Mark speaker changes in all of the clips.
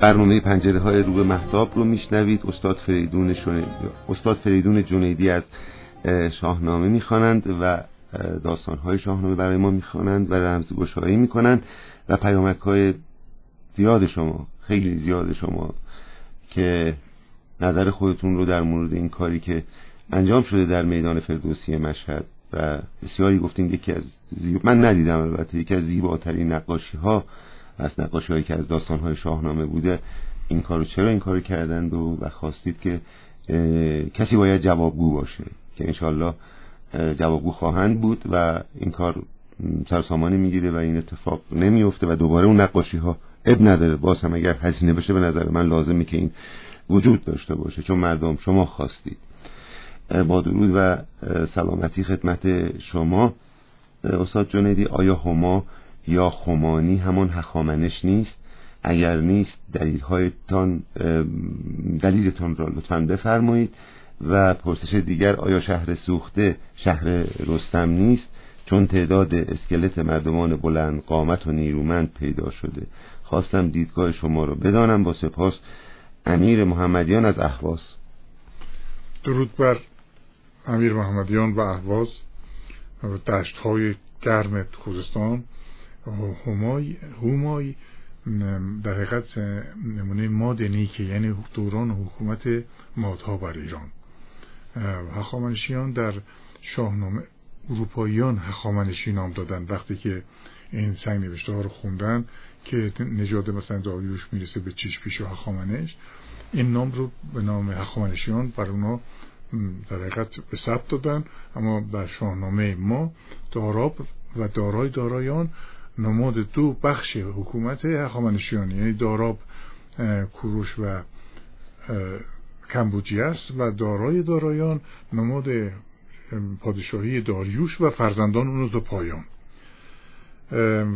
Speaker 1: برنامه پنجره های رو به محتاب رو میشنوید. استاد فریدون استاد فریدون جنیدی از شاهنامه می‌خوانند و داستان های شاهنامه برای ما می‌خوانند و رمزگشایی می‌کنند و پیامک های زیاد شما خیلی زیاد شما که نظر خودتون رو در مورد این کاری که انجام شده در میدان فردوسی مشهد و بسیاری گفتین یکی از زیب... من ندیدم البته یکی از زیباترین نقاشی ها از هایی که از داستان های شاهنامه بوده این کارو چرا این کارو کردند و, و خواستید که کسی باید جوابگو باشه که انشالله جوابگو خواهند بود و این کار سرسامانی می‌گیره و این اتفاق نمیفته و دوباره اون نقاشی ها اب نداره. باز هم اگر هزینه بشه به نظر من لازمه که این وجود داشته باشه. چون مردم شما خواستید. با درود و سلامتی خدمت شما. استاد جنیدی آیا هما یا خمانی همون هخامنش نیست. اگر نیست دلیلهایتان دلیلتان را لطفا بفرمایید و پرسش دیگر آیا شهر سوخته شهر رستم نیست؟ چون تعداد اسکلت مردمان بلند قامت و نیرومند پیدا شده. خواستم دیدگاه شما رو بدانم. با سپاس امیر محمدیان از احواز
Speaker 2: درود بر امیر محمدیان و احواز دشت های گرم خوزستان. همای همای در حقیقت نمونه ماد نیکه یعنی دوران حکومت مادها بر ایران. هخامنشیان در شاهنامه اروپاییان هخامنشی نام دادن وقتی که این سنگ نوشته ها رو خوندن که نژاد مثلا داریوش می‌رسه به چیش پیش و هخامنش. این نام رو به نام هخامنشیان بر اونا در حقیقت به ثبت دادن. اما در شاهنامه ما داراب و دارای دارایان نماد دو بخش حکومت هخامنشیان یعنی داراب کوروش و کمبوجی است و دارای دارایان نماد پادشاهی داریوش و فرزندان اون تا پایان.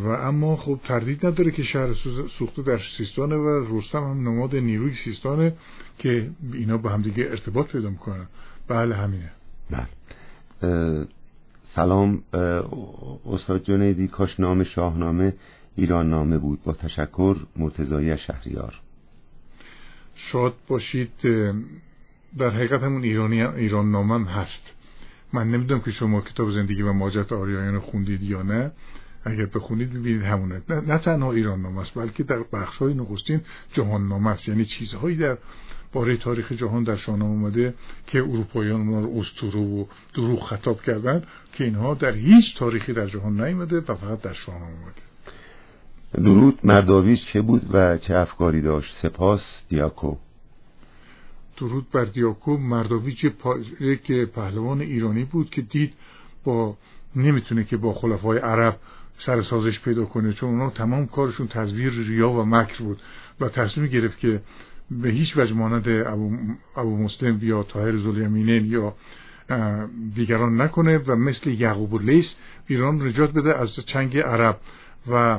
Speaker 2: و اما خب تردید نداره که شهر سوخته در سیستانه و رستم هم نماد نیروی سیستانه که اینا با همدیگه ارتباط پیدا می‌کنن. بله همینه.
Speaker 1: بله. سلام استاد جنیدی کاش نام شاهنامه ایران نامه بود. با تشکر مرتضایی شهریار.
Speaker 2: شاد باشید در حقیقت همون ایرانی ایران نامم هست. من نمی‌دونم که شما کتاب زندگی و ماجرات آریایان خوندید یا نه. اگر بخونید ببینید همونه. نه, نه تنها ایران نامه است بلکه در بخش های نخستین جهان نامه است. یعنی چیزهایی در باره تاریخ جهان در شاهنامه اومده که اروپاییان اونا رو اسطوره و دروغ خطاب کردن که اینها در هیچ تاریخی در جهان نیومده و فقط در شاهنامه اومده.
Speaker 1: درود مرداویش چه بود و چه افکاری داشت؟ سپاس دیاکو.
Speaker 2: درود بر دیاکو. مرداویچ یک پهلوان ایرانی بود که دید با نمی‌تونه که با خلفای عرب سر سازش پیدا کنه چون اونا تمام کارشون تزویر ریا و مکر بود و تصمیم گرفت که به هیچ وجه مانند ابو, ابو مسلم یا طاهر زلیمینین یا دیگران نکنه و مثل یعقوب لیس ایران نجات بده از چنگ عرب. و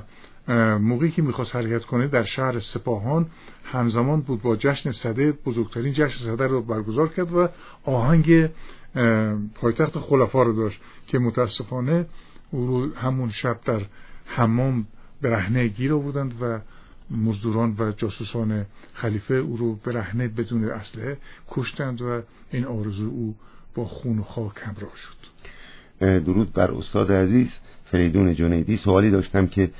Speaker 2: موقعی که می‌خواست حرکت کنه در شهر سپاهان همزمان بود با جشن صده بزرگترین جشن صده رو برگزار کرد و آهنگ پایتخت خلفا رو داشت که متاسفانه او رو همون شب در حمام برهنه گیر بودند و مزدوران و جاسوسان خلیفه او رو برهنه بدون اسلحه کشتند و این آرزو او با خون و خاک همراه شد.
Speaker 1: درود بر استاد عزیز. فریدون جنیدی. سوالی داشتم که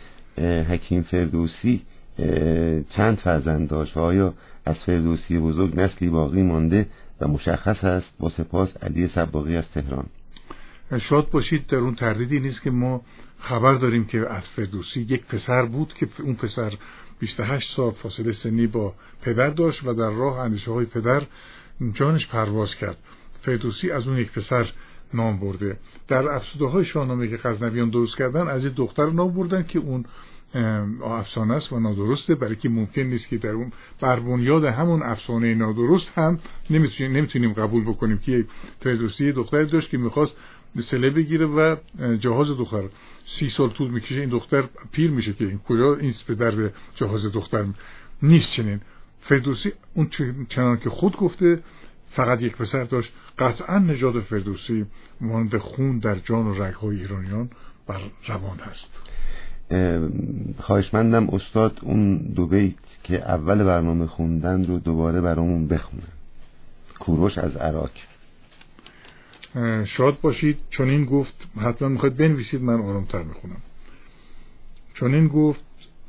Speaker 1: حکیم فردوسی چند فرزند داشت آیا از فردوسی بزرگ نسلی باقی مانده و مشخص است با سپاس علی سباقی از تهران؟
Speaker 2: شاد باشید. در اون تردیدی نیست که ما خبر داریم که از فردوسی یک پسر بود که اون پسر 28 سال فاصله سنی با پدر داشت و در راه اندیشه های پدر جانش پرواز کرد. فردوسی از اون یک پسر نام برده. در افسوده های شاهنامه که غزنویان درست کردن از یک دختر نام بردن که اون افسانه است و نادرسته برای که ممکن نیست که در اون بر بنیاد همون افسانه نادرست هم نمی‌تونیم قبول بکنیم که فردوسی دختری داشت که می‌خواست سله بگیره و جهاز دختر. سی سال طول می‌کشه این دختر پیر میشه که این کجا این به جهاز دختر نیست چنین. فردوسی اون چنان که خود گفته فقط یک پسر داشت. قطعا نژاد فردوسی مانند خون در جان و رگهای ایرانیان بر روان هست
Speaker 1: خواهشمندم استاد اون دو بیت که اول برنامه خوندن رو دوباره برامون بخونن کوروش از عراق.
Speaker 2: شاد باشید. چون این گفت حتما می‌خواید بنویسید من آرامتر می‌خونم. چون این گفت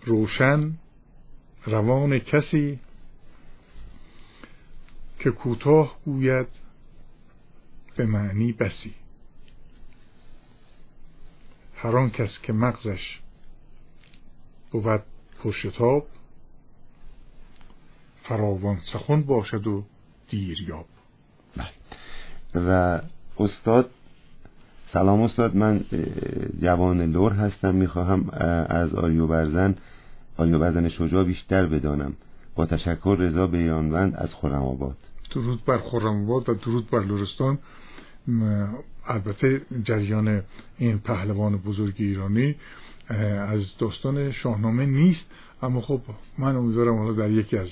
Speaker 2: روشن روان کسی که کوتاه گوید به معنی بسی. هر آن کس که مغزش بود پرشتاب فراوان سخن باشد و دیریاب
Speaker 1: بله. و استاد سلام استاد من جوان لور هستم می‌خواهم از آریو برزن آریو برزن شجاع بیشتر بدانم. با تشکر رضا بیانوند از خرم آباد.
Speaker 2: درود بر خرم آباد و درود بر لورستان البته جریان این پهلوان بزرگ ایرانی از داستان شاهنامه نیست اما خب من امیدوارم حالا در یکی از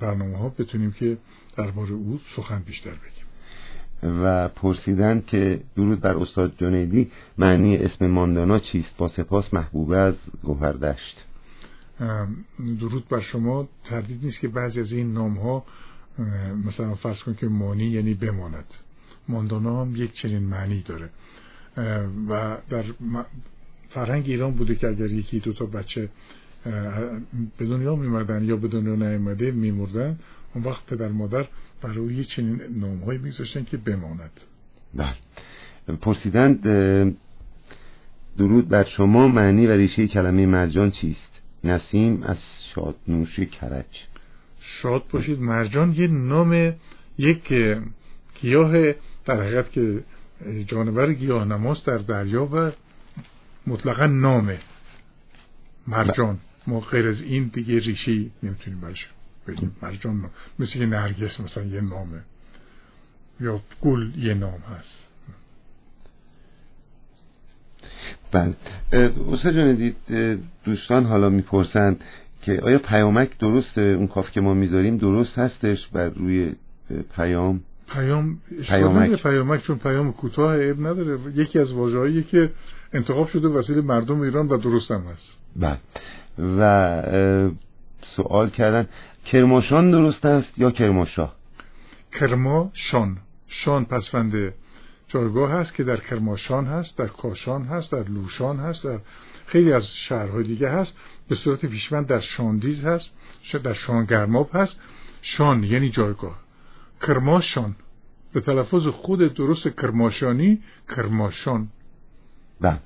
Speaker 2: برنامه ها بتونیم که درباره او سخن بیشتر بگیم.
Speaker 1: و پرسیدن که درود بر استاد جنیدی معنی اسم ماندانا چیست؟ با سپاس محبوبه از گوهردشت.
Speaker 2: درود بر شما. تردید نیست که بعضی از این نام ها مثلا فرض کن که مانی یعنی بماند. ماندانا هم یک چنین معنی داره. و در فرهنگ ایران بوده که اگر یکی دو تا بچه به دنیا میمردن یا به دنیا نیامده میمردن اون وقت پدر مادر برای چنین نامهایی میگذاشتن که بماند.
Speaker 1: بله. پرسیدند درود بر شما. معنی و ریشه کلمه مرجان چیست؟ نسیم از شادنوشی کرج.
Speaker 2: شاد باشید. مرجان یه نام یک گیاه در حقیقت که جانور گیاه نماز در دریا و مطلقا نامه. مرجان. ما غیر از این دیگه ریشی نمی‌تونیم برش بگیم. مرجان نام. مثل که نرگس مثلا یه نامه. یا گل یه نام هست.
Speaker 1: بله. استاد جان دوستان حالا می‌پرسند که آیا پیامک درسته؟ اون کاف که ما می‌ذاریم درست هستش بر روی پیام؟
Speaker 2: پیام پیامک. پیامک چون پیام کوتاه عیب نداره. یکی از واژه‌هایی که انتخاب شده وسیله مردم ایران و درست هم هست.
Speaker 1: بله. و سوال کردن کرماشان درست است یا کرماشاه
Speaker 2: کرماشان. شان پسفند جایگاه هست که در کرماشان هست در کاشان هست در لوشان هست در خیلی از شهرهای دیگه هست. به صورت پیشمند در شاندیز هست در شانگرماب هست. شان یعنی جایگاه. کرماشان. به تلفظ خود درست کرماشانی کرماشان.
Speaker 1: بله.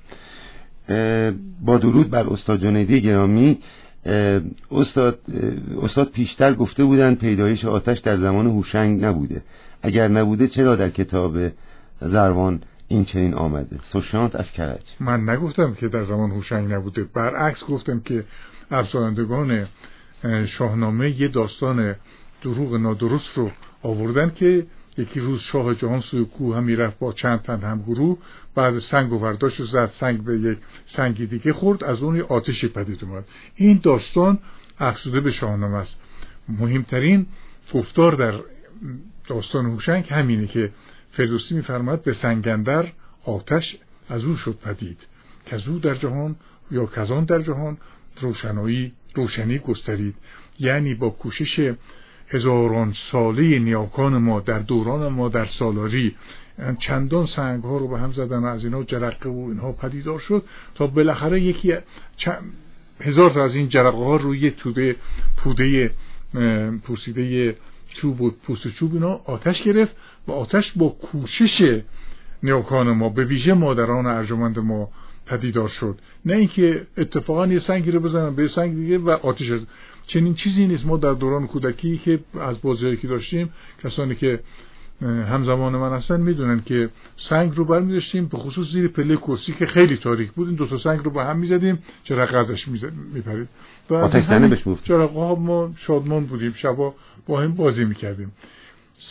Speaker 1: با درود بر استاد جنیدی گرامی استاد استاد پیشتر گفته بودند پیدایش آتش در زمان هوشنگ نبوده. اگر نبوده چرا در کتاب زروان این چنین آمده؟ سوشانت از کرج.
Speaker 2: من نگفتم که در زمان هوشنگ نبوده. برعکس گفتم که افزایندگان شاهنامه یه داستان دروغ نادرست رو آوردن که یکی روز شاه جهان سوی کوه هم می‌رفت با چند تن هم گروه بعد سنگ و برداشت و زد سنگ به یک سنگی دیگه خورد از اون آتشی پدید اومد. این داستان افزوده به شاهنامه است. مهمترین گفتار در داستان هوشنگ همینه که فردوسی میفرماد به سنگندر آتش از او شد پدید. که او در جهان یا کزان در جهان روشنایی روشنی گسترید. یعنی با کوشش هزاران ساله نیاکان ما در دوران ما در سالاری چندان سنگ ها رو به هم زدن و از اینا جرقه و اینها پدیدار شد تا بالاخره یکی هزار تا از این جرقه ها روی توده پوده پوسیده چوب و پوست چوب اینا آتش گرفت و آتش با کوشش نیاکان ما به ویژه مادران ارجمند ما پدیدار شد. نه اینکه اتفاقا یه سنگی رو بزنن به سنگ دیگه و آتش چنین چیزی نیست. ما در دوران کودکی که از بازیایی که داشتیم کسانی که همزمان من هستن می‌دونن که سنگ رو برمیداشتیم به خصوص زیر پله کرسی که خیلی تاریک بود. این دو تا سنگ رو با هم می‌زدیم چرا ازش میپرید.
Speaker 1: و چرا
Speaker 2: ها ما شادمان بودیم. شبا با هم بازی می‌کردیم.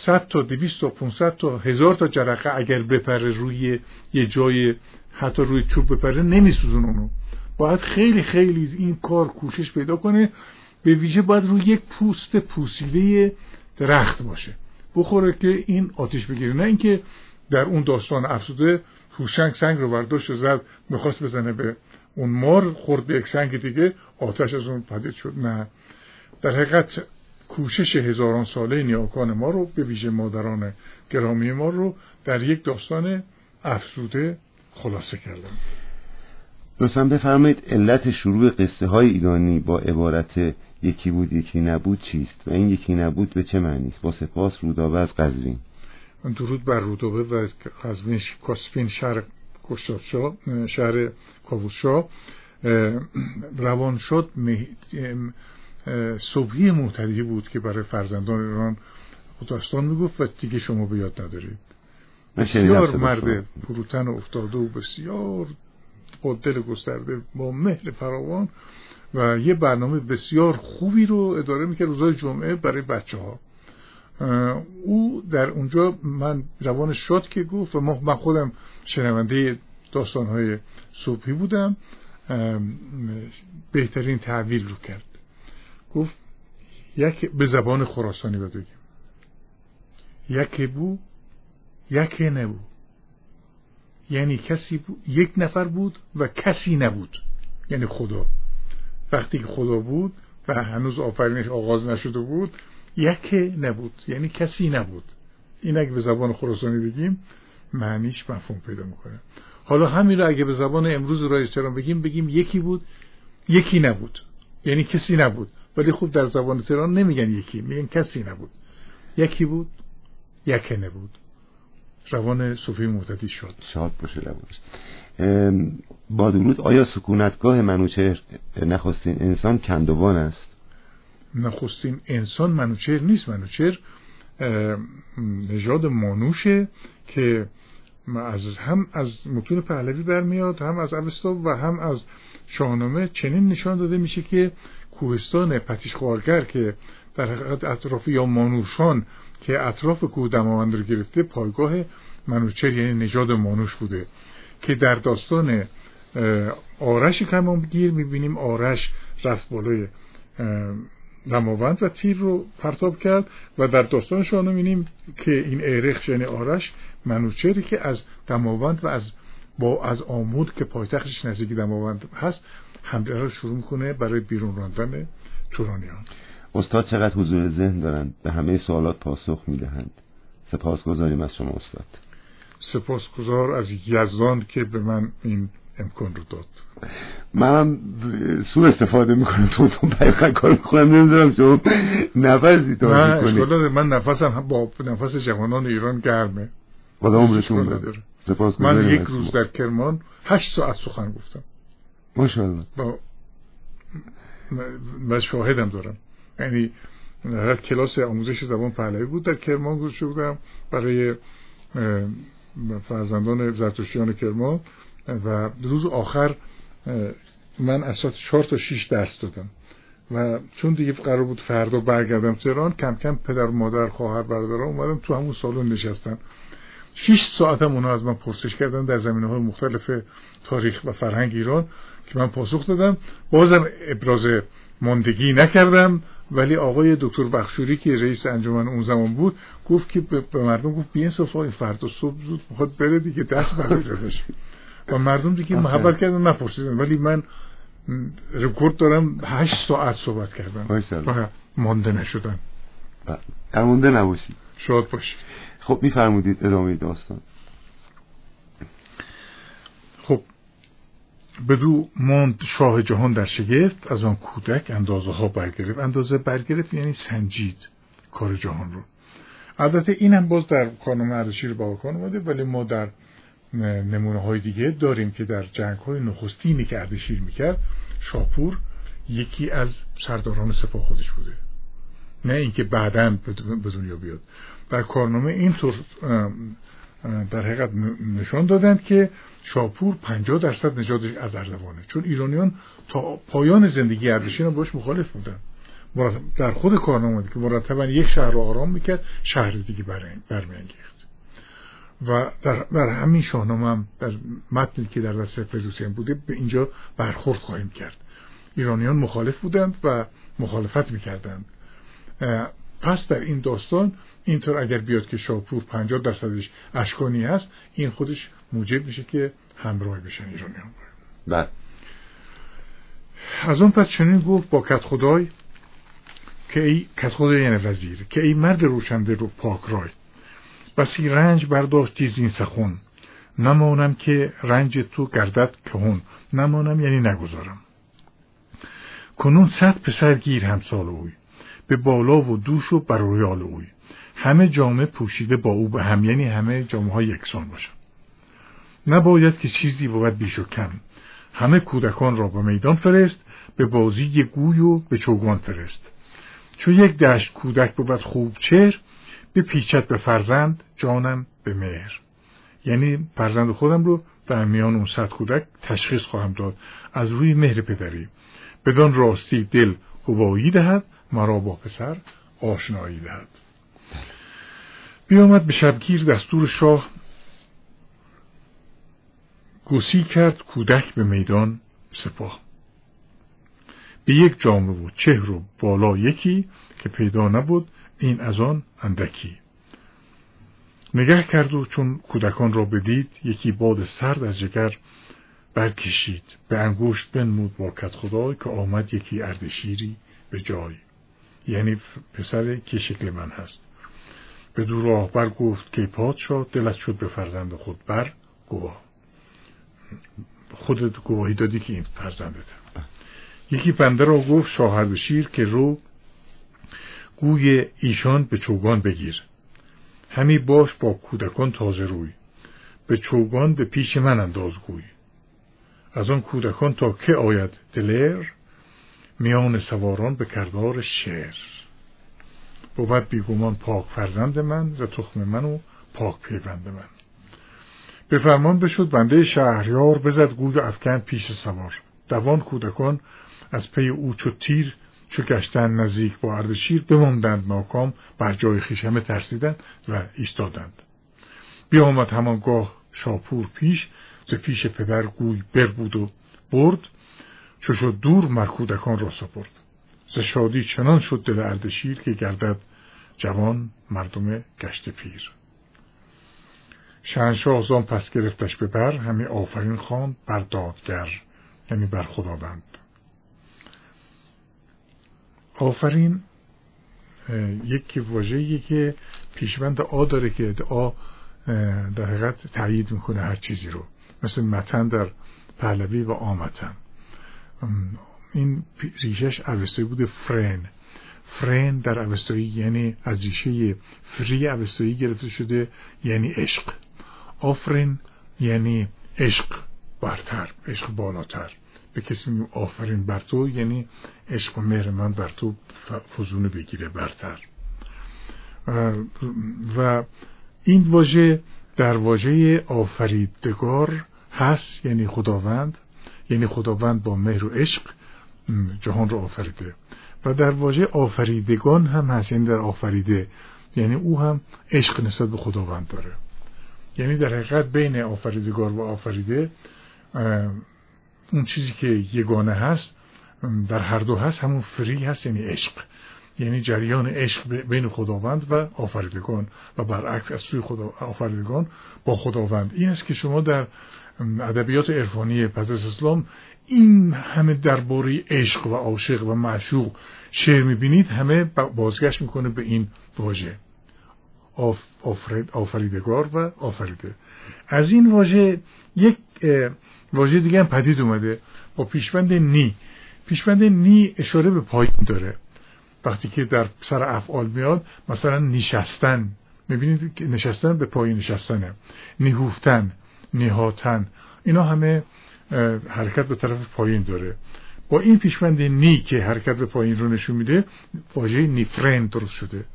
Speaker 2: صد تا دویست تا 500 تا هزار تا جرقه اگر بپره روی یه جای حتی روی چوب بپره نمیسوزون اونو. باید خیلی خیلی این کار کوشش پیدا کنه. به ویژه باید روی یک پوست پوسیده درخت باشه. بخوره که این آتیش بگیره. نه اینکه در اون داستان افسوده هوشنگ سنگ رو برداشت و زد می‌خواست بزنه به اون مار خورد به یک سنگ دیگه آتش از اون پدید شد. نه. در حقیقت کوشش هزاران ساله نیاکان ما رو به ویژه مادران گرامی ما رو در یک داستان افسوده خلاصه کردم
Speaker 1: لطفا بفرمایید علت شروع قصه های ایرانی با عبارت یکی بود یکی نبود چیست؟ و این یکی نبود به چه معنی است؟ با سپاس رودابه از قزوین.
Speaker 2: درود بر رودابه و قزوین کاسفین شهر کشتادشاه شهر کاووسشاه. روان شد. صبحی معتدی بود که برای فرزندان ایران داستان می‌گفت و دیگه شما به یاد ندارید. بسیار مرد فروتن و افتاده و بسیار با دل گسترده با مهر فراوان. و یه برنامه بسیار خوبی رو اداره می‌کرد روزای جمعه برای بچه ها او در اونجا من روان شاد که گفت و من خودم شنونده داستان های صبحی بودم بهترین تحویل رو کرد. گفت یک به زبان خراسانی بگیم یک بو یک نبود یعنی کسی بود یک نفر بود و کسی نبود. یعنی خدا. وقتی که خدا بود و هنوز آفرینش آغاز نشده بود یک نبود یعنی کسی نبود. این اگه به زبان خراسانی بگیم معنیش مفهوم پیدا می‌کنه. حالا همین رو اگه به زبان امروز رای بگیم بگیم یکی بود یکی نبود. یعنی کسی نبود. ولی خوب در زبان تهران نمیگن یکی میگن کسی نبود. یکی بود یکه نبود. روان صوفی معتدی شد
Speaker 1: شاد باشه با درود آیا سکونتگاه منوچهر نخستین انسان کندوان است؟
Speaker 2: نخستین انسان منوچهر نیست. منوچهر نژاد مانوشه که از هم از متون پهلوی برمیاد هم از اوستا و هم از شاهنامه چنین نشان داده میشه که کوهستان پتیش خوارگر که در حقیقت اطراف یا مانوشان که اطراف کوه دماوند رو گرفته پایگاه منوچهر یعنی نژاد مانوش بوده. که در داستان آرش کمانگیر می‌بینیم. آرش رفت بالای دماوند و تیر رو پرتاب کرد و در داستان شما می‌بینیم که این ایرخ یعنی آرش منوچهری که از دماوند و از با از آمود که پایتختش نزدیک دماوند هست حمله رو شروع می‌کنه برای بیرون راندن تورانیان.
Speaker 1: استاد چقدر حضور ذهن دارند؟ به همه سوالات پاسخ می‌دهند. سپاسگزاریم از شما استاد.
Speaker 2: سپاسگزار از یزدان که به من این امکان رو داد.
Speaker 1: منم سو استفاده می‌کنم. تو تو پیقه کار می‌کنم نمی‌دونم شما نفسی
Speaker 2: تو نه من نفسم با نفس جوانان ایران گرمه.
Speaker 1: خدا عمرتون بده
Speaker 2: من یک روز در کرمان هشت ساعت سخن گفتم.
Speaker 1: ماشاءالله.
Speaker 2: با من شاهدم دارم. یعنی هر کلاس آموزش زبان پهلوی بود در کرمان گذاشته بودم. برای فرزندان زرتشتیان کرمان و روز آخر من اساس چهار تا شیش درس دادم. و چون دیگه قرار بود فردا برگردم تهران کم کم پدر مادر خواهر برادران اومدم تو همون سالن نشستم شیش ساعتم اونا از من پرسش کردن در زمینه های مختلف تاریخ و فرهنگ ایران که من پاسخ دادم. بازم ابراز ماندگی نکردم. ولی آقای دکتر بخشوری که رئیس انجمن اون زمان بود گفت که به مردم گفت بیین صفای فردا صبح زود می‌خواد بره دیگه دست بردارش و مردم دیگه محبت کردن نپرسیدن. ولی من رکورد دارم هشت ساعت صحبت کردم. و مانده نشدن
Speaker 1: مانده نباشید
Speaker 2: شاد باشید
Speaker 1: خب میفرمودید ادامه داستان
Speaker 2: خب بدو ماند شاه جهان در شگفت از آن کودک اندازه ها برگرفت. اندازه برگرفت یعنی سنجید کار جهان رو. البته این هم باز در کانون اردشیر باکان اومده ولی ما در نمونه های دیگه داریم که در جنگ های نخستینی که اردشیر می‌کرد. شاپور یکی از سرداران سپاه خودش بوده. نه اینکه بعدا به دنیا بیاد. در کارنامه اینطور در حقیقت نشان دادند که شاپور 50 درصد نژادش از اردوانه چون ایرانیان تا پایان زندگی اردشیر باش مخالف بودن. در خود کارنامه که مرتبا یک شهر رو آرام می‌کرد شهر دیگه برمیانگیخت. و در, در همین شاهنامه هم در متنی که در دست فردوسیان بوده به اینجا برخورد خواهیم کرد. ایرانیان مخالف بودند و مخالفت می‌کردند. پس در این داستان اینطور اگر بیاد که شاپور 50 درصدش اشکانی هست این خودش موجب میشه که همراه بشن ایرانیان
Speaker 1: بله
Speaker 2: از آن پس چنین گفت با کت خدای که ای کت خدای یعنی وزیر که ای مرد روشنده رو پاک رای. بسی رنج برداشتی این سخون نمانم که رنج تو گردد کهون نمانم یعنی نگذارم. کنون صد پسر گیر همسال اوی. به بالا و دوش و برویال اوی. همه جامعه پوشیده با او به هم یعنی همه جامعه یکسان باشن. نباید که چیزی بود بیش و کم. همه کودکان را به میدان فرست به بازی گوی و به چوگان فرست. چون یک دشت کودک بود خوب چهر به پیچت به فرزند جانم به مهر. یعنی فرزند خودم رو در میان اون صد کودک تشخیص خواهم داد. از روی مهر پدری. بدان راستی دل گواهی دهد مرا با پسر آشنایی دهد. بیامد به شبگیر دستور شاه. گسی کرد کودک به میدان سپاه. به یک جامعه بود چهر و بالا یکی که پیدا نبود این از آن اندکی. نگه کرد و چون کودکان را بدید یکی باد سرد از جگر برکشید. به انگشت بنمود با کت خدای که آمد یکی اردشیری به جای. یعنی پسر که شکل من هست. به دور راهبر گفت که پادشاه دلت شد به فرزند خود بر گواه. خودت گواهی دادی که این فرزندت. یکی بنده را گفت شاهر شیر که رو گوی ایشان به چوگان بگیر. همی باش با کودکان تازه روی. به چوگان به پیش من انداز گوی. از آن کودکان تا که آید دلر؟ میان سواران به کردار شعر. بود بیگمان پاک فرزند من ز تخم من و پاک پیوند من. به فرمان بشد بنده شهریار بزد گوی و افکن پیش سوار. دوان کودکان از پی او چو تیر چو گشتن نزدیک با اردشیر بماندند ناکام بر جای خیش همه ترسیدند و ایستادند. بیامد همانگاه شاپور پیش ز پیش پدر گوی بربود و برد. چو شد دور مرکودکان را سپرد. ز شادی چنان شد دل اردشیر که گردد جوان مردم گشت پیر. شهنشاه زان پس گرفتش به بر همه آفرین خواند بر دادگر یعنی بر خداوند. آفرین یک واژه‌ای که پیشوند آ داره که آ در حقیقت تایید می‌کنه هر چیزی رو. مثل متن در پهلوی و آمتن. این ریشش اوستایی بوده فرن. فرن در اوستایی یعنی از ریشه فری اوستایی گرفته شده یعنی عشق. آفرین یعنی عشق برتر عشق بالاتر. به کسی میگم آفرین بر تو یعنی عشق و مهر من بر تو فزونه بگیره برتر. و این واژه در واژه آفریدگار هست یعنی خداوند. یعنی خداوند با مهر و عشق جهان رو آفریده. و در واژه آفریدگان هم هست یعنی در آفریده. یعنی او هم عشق نسبت به خداوند داره. یعنی در حقیقت بین آفریدگار و آفریده اون چیزی که یگانه هست در هر دو هست همون فری هست یعنی عشق. یعنی جریان عشق بین خداوند و آفریدگان. و برعکس از سوی خدا آفریدگان با خداوند. این است که شما در ادبیات عرفانی پس از اسلام این همه درباره عشق و عاشق و معشوق شعر می‌بینید همه بازگشت می‌کنه به این واژه. آفرید آفریدگار و آفریده. از این واژه یک واژه دیگه هم پدید اومده با پیشوند نی. پیشوند نی اشاره به پایین داره. وقتی که در سر افعال میاد مثلا نشستن. می‌بینید که نشستن به پایین نشستنه. نیهوفتن. نهاتن اینا همه حرکت به طرف پایین داره. با این پیشوند نی که حرکت به پایین رو نشون میده واژه نیفرن درست شده.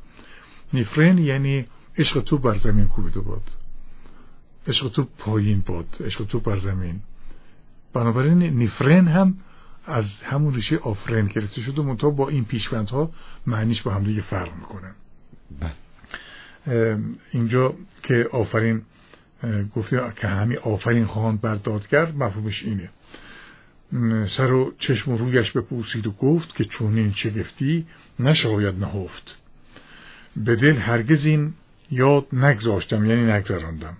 Speaker 2: نیفرن یعنی عشق تو بر زمین کوبیده باد. عشق تو پایین باد عشق تو بر زمین. بنابراین نیفرن هم از همون ریشه آفرین گرفته شده منتها با این پیشوندها معنیش با هم دیگه فرق می‌کنه. بله. اینجا که آفرین گفته که همین آفرین خواهند بر دادگر مفهومش اینه. سر و چشم و رویش بپوسید و گفت که چون این چه گفتی نشاید نهفت. به دل هرگز این یاد نگذاشتم یعنی نگذراندم.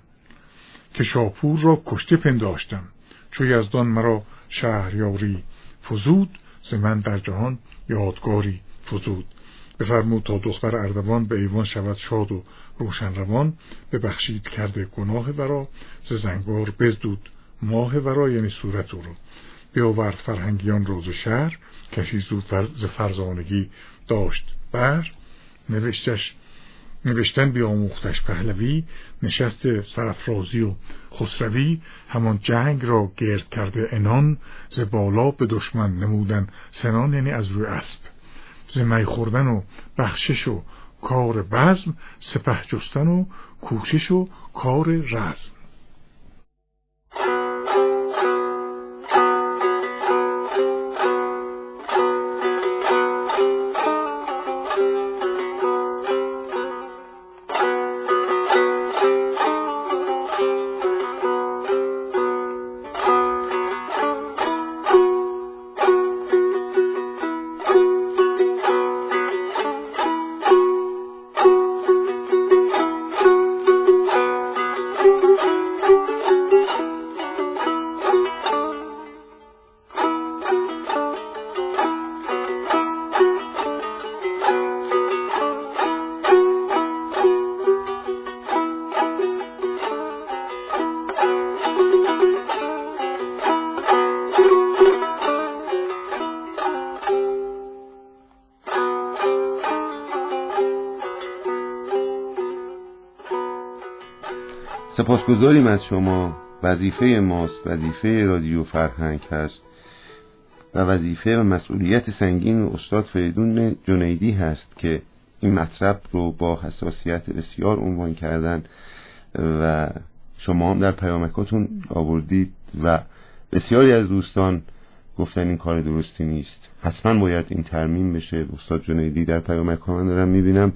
Speaker 2: که شاپور را کشته پنداشتم. چو یزدان مرا شهریاری فزود ز من در جهان یادگاری فزود. بفرمود تا دختر اردوان به ایوان شود شاد و روشن روان ببخشید کرده گناه ورا ز زنگار بزدود ماه ورا یعنی صورت او رو بیاورد فرهنگیان روز شهر کشی زود ز فرزانگی داشت بر. نوشتش نوشتن بیاموختش پهلوی نشست سرفرازی و خسروی همان جنگ را گرد کرده انان ز بالا به دشمن نمودن سنان یعنی از روی اسب. ز می خوردن و بخشش و کار بزم سپه جستن و کوشش و کار رزم.
Speaker 1: سپاسگزاریم از شما. وظیفه ماست وظیفه رادیو فرهنگ هست و وظیفه و مسئولیت سنگین استاد فریدون جنیدی هست که این مطلب رو با حساسیت بسیار عنوان کردن و شما هم در پیامکاتون آوردید و بسیاری از دوستان گفتن این کار درستی نیست. حتما باید این ترمیم بشه. استاد جنیدی در پیامک ها من دارم می‌بینم.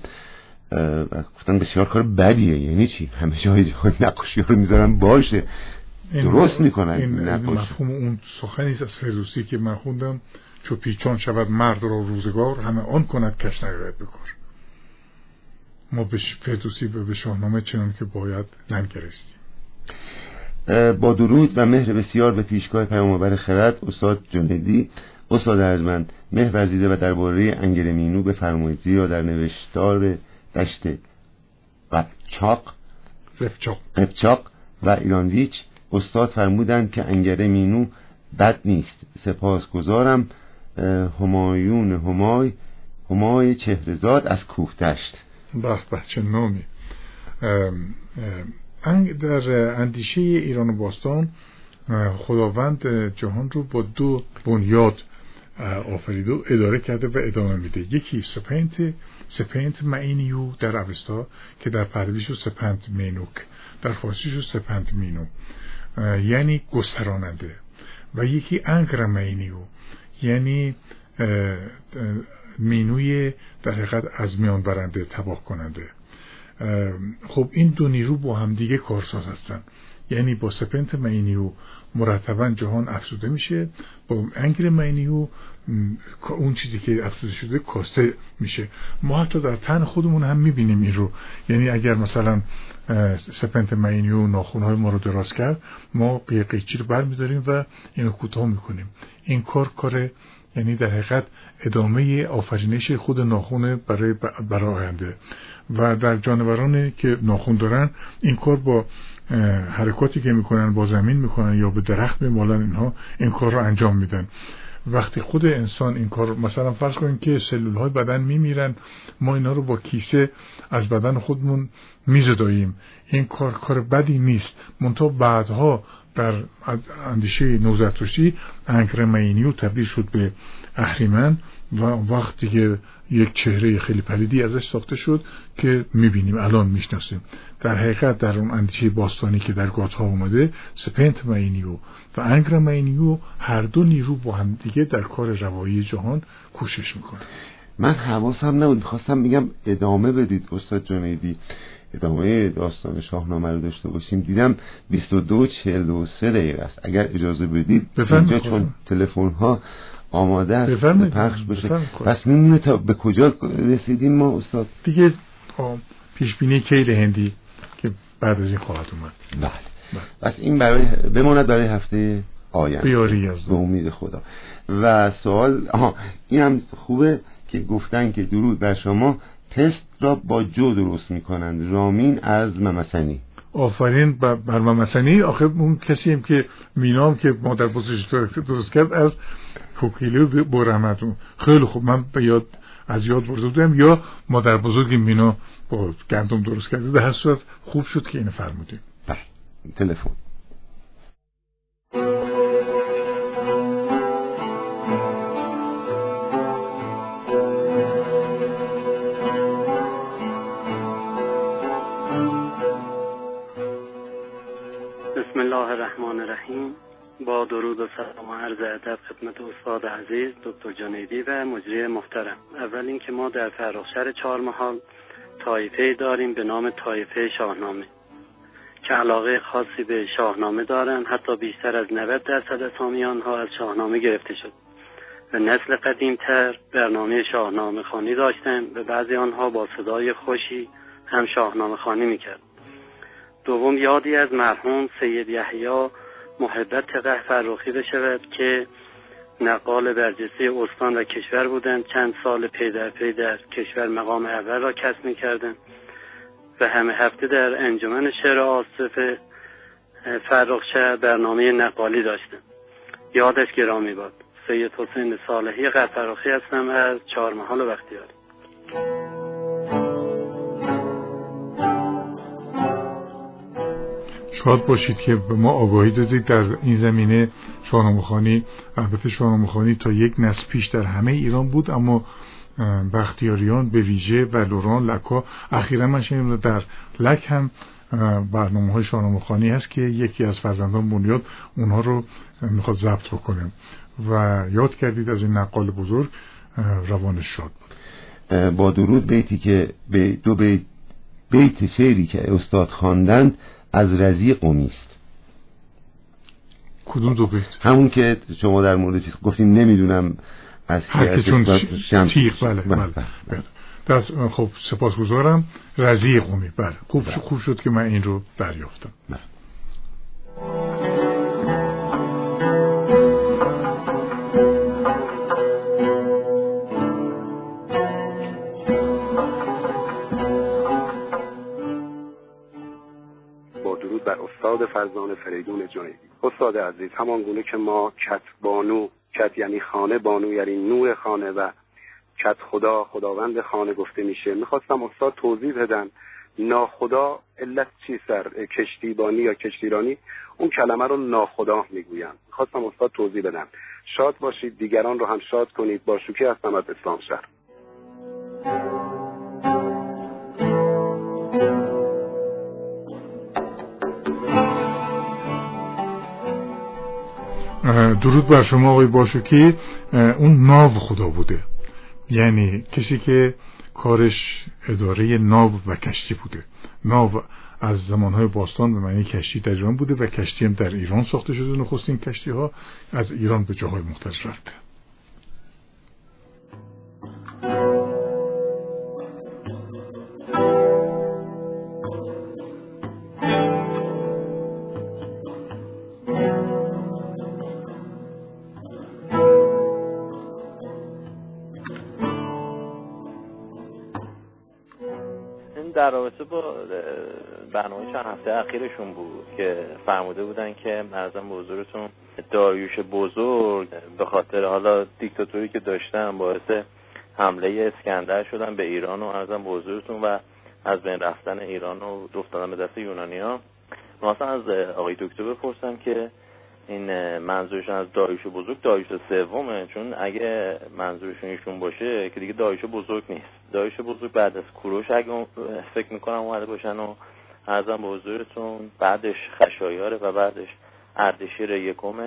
Speaker 1: گفتن بسیار کار بدیه. یعنی چی؟ همه جای جای نقاشی رو می‌ذارن باشه. درست می‌کنن.
Speaker 2: این مفهوم اون سخنی از فردوسی که من خوندم. چو پیچان شود مرد را روزگار همه آن کند کش نگرد بکار ما به فردوسی و به شاهنامه چنان که باید ننگرستیم.
Speaker 1: با درود و مهر بسیار به پیشگاه پیامآور خرد استاد جنیدی استاد ارجمند. مهر ورزیده و درباره انگل مینو بفرمایید. یا در نوشتار دشت چاق قفچاق و ایرانویچ استاد فرمودند که انگره مینو بد نیست. سپاس گذارم همایون همای همای چهرزاد از کوه دشت.
Speaker 2: به چه نامی. در اندیشه ایران و باستان خداوند جهان رو با دو بنیاد آفرید و اداره کرده و ادامه میده. یکی سپنت سپنت مینیو در اوستا که در پردیش شد سپنت مینوک در فارسی شد سپنت مینو. یعنی گستراننده. و یکی انگره مینیو یعنی مینوی در حقیقت از میان برنده تباه کننده. خب این دو نیرو با هم دیگه کارساز هستن. یعنی با سپنت مینیو مرتبا جهان افزوده میشه با انگر مینیو اون چیزی که افزوده شده کاسته میشه. ما حتی در تن خودمون هم می‌بینیم این رو. یعنی اگر مثلا سپنت مینیو ناخونهای ما رو دراز کرد ما قیچی رو بر میداریم و اینو کوتاه می‌کنیم. این کار کار یعنی در حقیقت ادامه آفرینش خود ناخون برای برای آینده. و در جانورانی که ناخون دارن این کار با حرکاتی که می‌کنن با زمین می‌کنن یا به درخت میمالن اینها این کار رو انجام میدن. وقتی خود انسان این کار مثلا فرض کنیم که سلول های بدن میمیرن ما اینا رو با کیسه از بدن خودمون میزداییم. این کار کار بدی نیست. منتها بعدها در اندیشه نوزرتشتی انگر مینیو تبدیل شد به اهریمن. و وقتی که یک چهره خیلی پلیدی ازش ساخته شد که می‌بینیم الان می‌شناسیم. در حقیقت در اون اندیشه باستانی که در گات اومده سپنت مینیو و انگر مینیو هر دو نیرو با هم دیگه در کار روایی جهان کوشش می‌کنن.
Speaker 1: من حواسم نبود خواستم بگم ادامه بدید استاد جنیدی ادامه داستان شاهنامه رو داشته باشیم. دیدم 22 43 دقیقه است. اگر اجازه بدید اینجا چون تلفن ها آماده است پخش بشه. پس میمونه تا به کجا رسیدیم ما استاد؟
Speaker 2: دیگه پیش بینی کیل هندی که بعد از این خواهد اومد.
Speaker 1: بله, بله. پس این برای بماند برای هفته آینده.
Speaker 2: بیاری از
Speaker 1: به امید خدا. و سوال آها این هم خوبه که گفتن که درود بر شما. تست را با جو درست می‌کنند. رامین از ممسنی.
Speaker 2: آفرین بر ممسنی. آخه اون کسی هم که مینام که مادر بزرگش درست کرد از کوکیلو برحمتون خیلی خوب. من به یاد از یاد برده بودم. یا مادر بزرگ مینا با گندم درست کرده. در صورت خوب شد که اینو فرمودیم
Speaker 1: بله. تلفن.
Speaker 3: بسم الله الرحمن الرحیم. با درود و سلام و عرض ادب خدمت استاد عزیز دکتر جنیدی و مجری محترم. اول اینکه ما در فرخشهر چهارمحال طایفه داریم به نام طایفه شاهنامه که علاقه خاصی به شاهنامه دارند حتی بیشتر از 90 درصد اسامی آنها از شاهنامه گرفته شد. و نسل قدیمتر برنامه شاهنامه خانی داشتند و بعضی آنها با صدای خوشی هم شاهنامه خانی می‌کرد دوم یادی از مرحوم سید یحیی محبت تقه فرخی بشود که نقال برجسته استان و کشور بودند. چند سال پی در پی در کشور مقام اول را کسب می کردند و همه هفته در انجمن شعر آصف فرخشه برنامه نقالی داشتند. یادش گرامی باد سید حسین صالحی قفراخی هستم. از چهار محال و بختیاری
Speaker 2: شاد باشید که به ما آگاهی دادید. در این زمینه شاهنامه خانی البته شاهنامه خانی تا یک نسل پیش در همه ایران بود اما بختیاریان به ویژه و لوران لکا اخیرا من شنیدم در لک هم برنامه های هست که یکی از فرزندان بنیاد اونها رو می‌خواد ضبط بکنه. و یاد کردید از این نقال بزرگ روانش
Speaker 1: بود. با درود بیتی که به دو بیت بیت شعری که استاد خواندند از رزی قومی است
Speaker 2: کدوم دو بیت
Speaker 1: همون که شما در مورد گفتیم نمی‌دونم از
Speaker 2: که چون تیغ بله بله, بله. بله. خب سپاسگزارم رزی قومی بله خوب, بله. خوب شد که من این رو دریافتم بله.
Speaker 4: استاد فرزان فریدون جنیدی. استاد عزیز همان گونه که ما کت بانو کت یعنی خانه بانو یعنی نور خانه و کت خدا خداوند خانه گفته میشه. می‌خواستم استاد توضیح بدن. ناخدا علت چی سر؟ کشتیبانی یا کشتیرانی؟ اون کلمه رو ناخدا می‌گویم می‌خواستم استاد توضیح بدم شاد باشید دیگران رو هم شاد کنید. با شوکی هستم از اسلام شهر.
Speaker 2: درود بر شما آقای باشوکی اون ناو خدا بوده. یعنی کسی که کارش اداره ناو و کشتی بوده. ناو از زمانهای باستان به معنی کشتی در ایران بوده و کشتی هم در ایران ساخته شده نخستین کشتی ها از ایران به جاهای مختلف رفته.
Speaker 5: برنامه چند هفته اخیرشون بود که فرموده بودن که مرزم بزرگتون داریوش بزرگ به خاطر حالا دیکتاتوری که داشتن باعث حمله اسکندر شدن به ایران و ارزم بزرگتون و از بین رفتن ایران و افتادن به دست یونانیا مثلا از آقای دکتر بپرسم که این منظورشون از داریوش بزرگ داریوش سومه چون اگه منظورشون ایشون باشه که دیگه داریوش بزرگ نیست. داریوش بزرگ بعد از کوروش اگه فکر می‌کنم اومده باشن و ارزم به حضورتون بعدش خشایاره و بعدش اردشیر یکم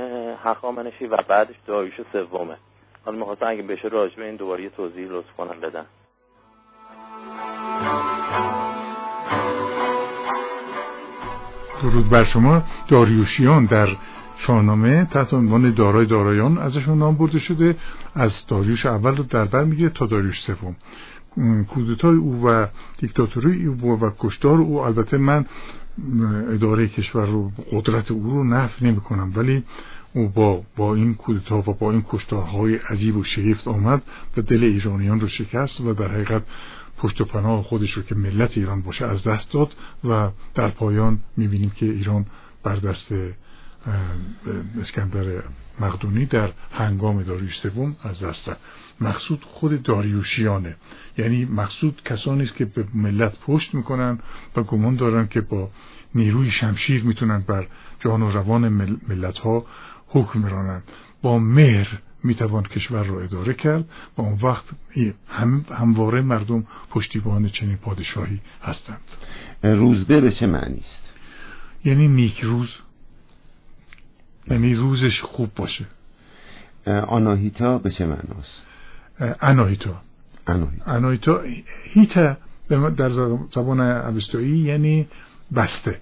Speaker 5: حقامنشی و بعدش داریوش سومه. حالا می‌خواستم اگه بشه راجع به این دوباره یه توضیح لطف کنم بدن
Speaker 2: درود بر شما. داریوشیان در شاهنامه تحت عنوان دارای دارایان ازشون نام برده شده. از داریوش اول رو در بر میگه تا داریوش سوم. کودتای او و دیکتاتوری او و کشتار او. البته من اداره کشور رو قدرت او رو نفی نمی کنم ولی او با, با این کودتا و با این کشتارهای عجیب و شگفت آمد و دل ایرانیان رو شکست و در حقیقت پشت و پناه خودش رو که ملت ایران باشه از دست داد و در پایان می‌بینیم که ایران بر دست اسکندر مقدونی در هنگام داریوش سوم از دست مقصود خود داریوشیانه. یعنی مقصود کسانی است که به ملت پشت می‌کنن و گمان دارن که با نیروی شمشیر می‌تونن بر جان و روان ملت ها حکم میرانند با مهر می‌توان کشور را اداره کرد و اون وقت هم همواره مردم پشتیبان چنین پادشاهی هستند.
Speaker 1: روزبه به چه معنی است؟
Speaker 2: یعنی نیک روز یعنی روزش خوب باشه.
Speaker 1: آناهیتا به چه معناست؟
Speaker 2: اناهیتا
Speaker 1: اناهیتا
Speaker 2: هیتا در زبان اوستایی یعنی بسته.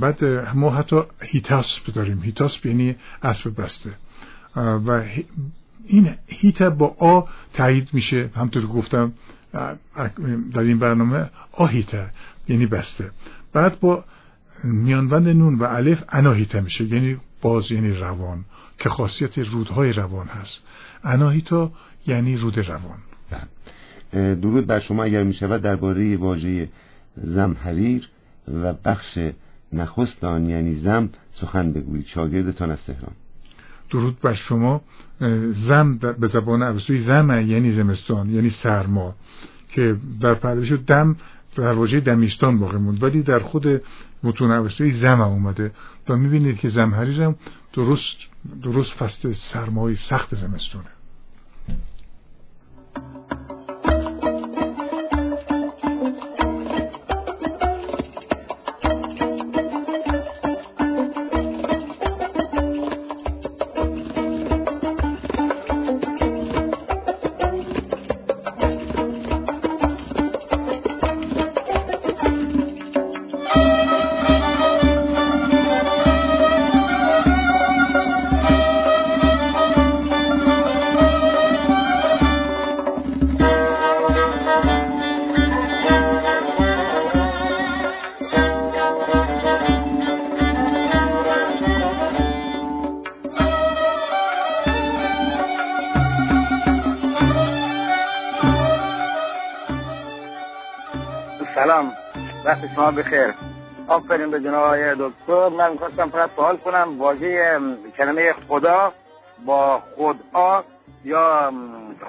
Speaker 2: بعد ما حتی هیتاسپ داریم. هیتاسپ یعنی اسب بسته. و این هیتا با آ تایید میشه. همطور گفتم در این برنامه آهیتا یعنی بسته. بعد با میانوند نون و الف اناهیتا میشه. یعنی باز یعنی روان که خاصیت رودهای روان هست. اناهیتا یعنی رود روان.
Speaker 1: بله. درود بر شما اگر می شود درباره واژه زمحریر و بخش نخست آن یعنی زم سخن بگویید. شاگردتان از تهران.
Speaker 2: درود بر شما. زم به زبان عربی زم یعنی زمستان یعنی سرما که در پردش دم در واژه دمیستان باقی موند. ولی در خود متون عربی زم اومده. و می‌بینید که زمحریرم درست درست فصل سرمای سخت زمستونه.
Speaker 6: شما بخیر. آفرین به جناب آقای دکتر. من می‌خواستم فقط سوال کنم. واژه کلمه خدا با خدا یا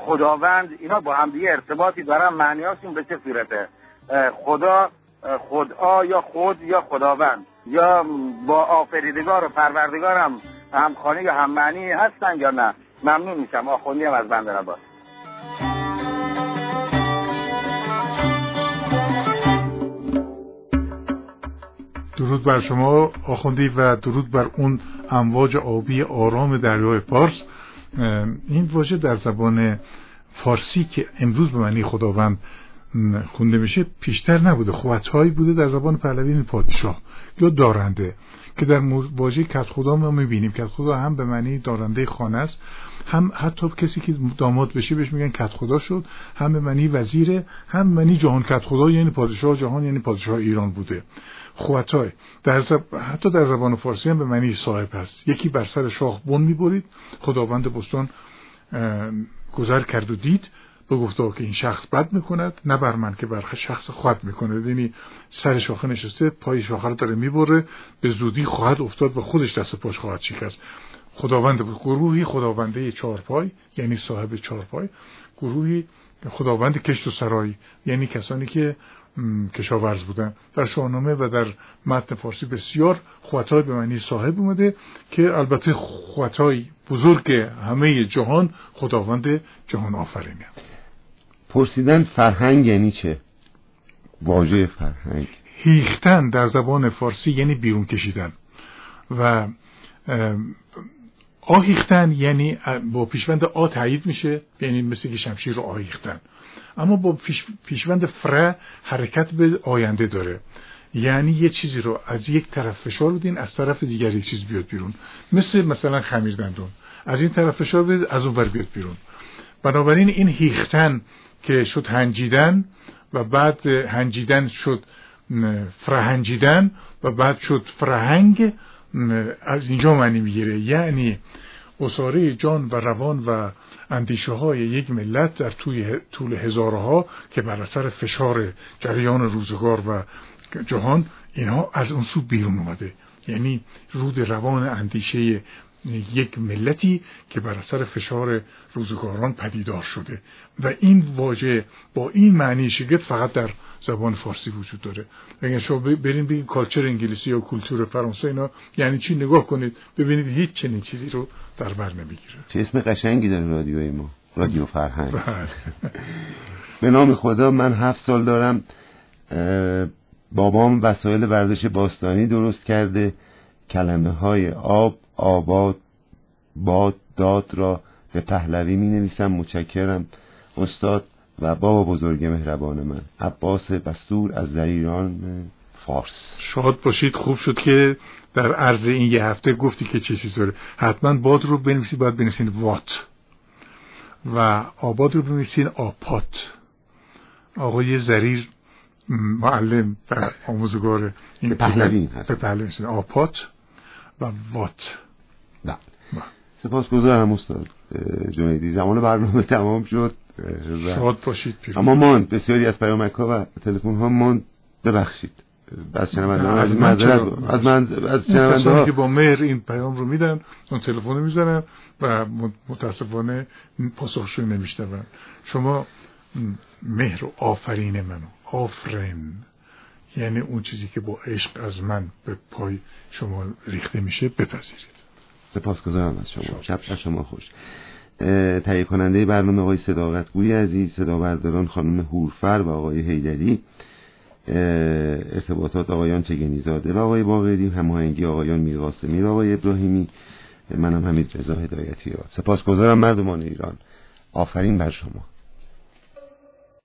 Speaker 6: خداوند اینا با هم دیگه ارتباطی دارن معنیاشون به چه صورته؟ خدا خدا یا خود یا خداوند؟ یا با آفریدگار و پروردگار هم همخانی یا هم معنی هستن یا نه؟ ممنون میشم. آخوندی هم از بنده
Speaker 2: درود بر شما آخوندی و درود بر اون امواج آبی آرام دریای پارس این واژه در زبان فارسی که امروز به معنی خداوند خونده میشه پیشتر نبوده. خوتهایی بوده در زبان پهلوی پادشاه. یا دارنده. که در واژه کت خدا ما می‌بینیم. کت خدا هم به معنی دارنده خانه است. هم حتی کسی که داماد بشه بهش میگن کت خدا شد. هم به معنی وزیره. هم به معنی جهان کت خدا یعنی پادشاه جهان یعنی پادشاه ایران بوده. خواتای. در حتی در زبان فارسی هم به معنی صاحب هست. یکی بر سر شاخ بن می‌برید. خداوند بستان گذر کرد و دید. به گفته که این شخص بد می‌کند نه بر من که بر شخص خود می‌کنه یعنی سر شاخه نشسته پای شاخه رو داره می‌بره به زودی خواهد افتاد و خودش دست پاش خواهد شکست. خداوند گروهی خداونده چهارپای یعنی صاحب چهارپای گروهی خداوند کشت و سرای یعنی کسانی که کشاورز بودن. در شاهنامه و در متن فارسی بسیار خواتای به معنی صاحب اومده که البته خواتای بزرگ همه جهان خداوند جهان آفرینه.
Speaker 1: پرسیدن فرهنگ یعنی چه؟ واژه فرهنگ.
Speaker 2: هیختن در زبان فارسی یعنی بیرون کشیدن. و آهیختن یعنی با پیشوند آ تایید میشه یعنی مثل که شمشیر رو آهیختن. اما با پیشوند فره حرکت به آینده داره. یعنی یه چیزی رو از یک طرف فشار بدین از طرف دیگر یک چیز بیاد بیرون. مثل مثلا خمیر دندون. از این طرف فشار بدید از اون ور بیاد بیرون. بنابراین این هیختن که شد هنجیدن و بعد هنجیدن شد فرهنجیدن و بعد شد فرهنگ از اینجا معنی می‌گیره. یعنی اصاره جان و روان و اندیشه های یک ملت در توی طول هزارها که بر اثر فشار جریان روزگار و جهان اینها از اون سو بیرون اومده. یعنی رود روان اندیشه یک ملتی که بر اثر فشار روزگاران پدیدار شده. و این واژه با این معنی شگفت فقط در زبان فارسی وجود داره. اگر شما برین بگید کالچر انگلیسی یا کلتور فرانسه اینا یعنی چی؟ نگاه کنید ببینید هیچ چنین چیزی رو در بر نمی‌گیره.
Speaker 1: چه اسم قشنگی داره رادیوی ما رادیو فرهنگ.
Speaker 2: بله.
Speaker 1: به نام خدا من هفت سال دارم بابام وسایل ورزش باستانی درست کرده. کلمه های آب آباد باد داد را به پهلوی می نویسم متشکرم. استاد و بابا بزرگ مهربان من. عباس بستور از زریران فارس.
Speaker 2: شاد باشید. خوب شد که در عرض این یه هفته گفتی که چه چیز داره. حتما باد رو بنویسید. باید بنویسید وات. و آباد رو بنویسید آپات. آقای زریر معلم و آموزگار
Speaker 1: این پهلوی
Speaker 2: هست. آپات و وات.
Speaker 1: نه سپاس گذارم استاد جنیدی. زمان برنامه تمام شد.
Speaker 2: شاد باشید
Speaker 1: اما من بسیاری از پیامک ها و تلفن ها من ببخشید. از شنونده از من از من از شنونده
Speaker 2: که با مهر این پیام رو میدن اون تلفن می‌زنن و متاسفانه پاسخشون نمیشنون. شما مهر و آفرین منو. آفرین. یعنی اون چیزی که با عشق از من به پای شما ریخته میشه بپذیرید.
Speaker 1: سپاسگزارم از شما. شب شما خوش. تهیه کننده برنامه آقای صداقتگوی عزیز صدا برداران خانم هورفر و آقای هیدری ارتباطات آقایان چگنیزاده و آقای باقری هماهنگی آقایان میرقاسمی و آقای ابراهیمی. منم حمید رضا هدایتی سپاسگزارم مردمان ایران. آفرین بر شما.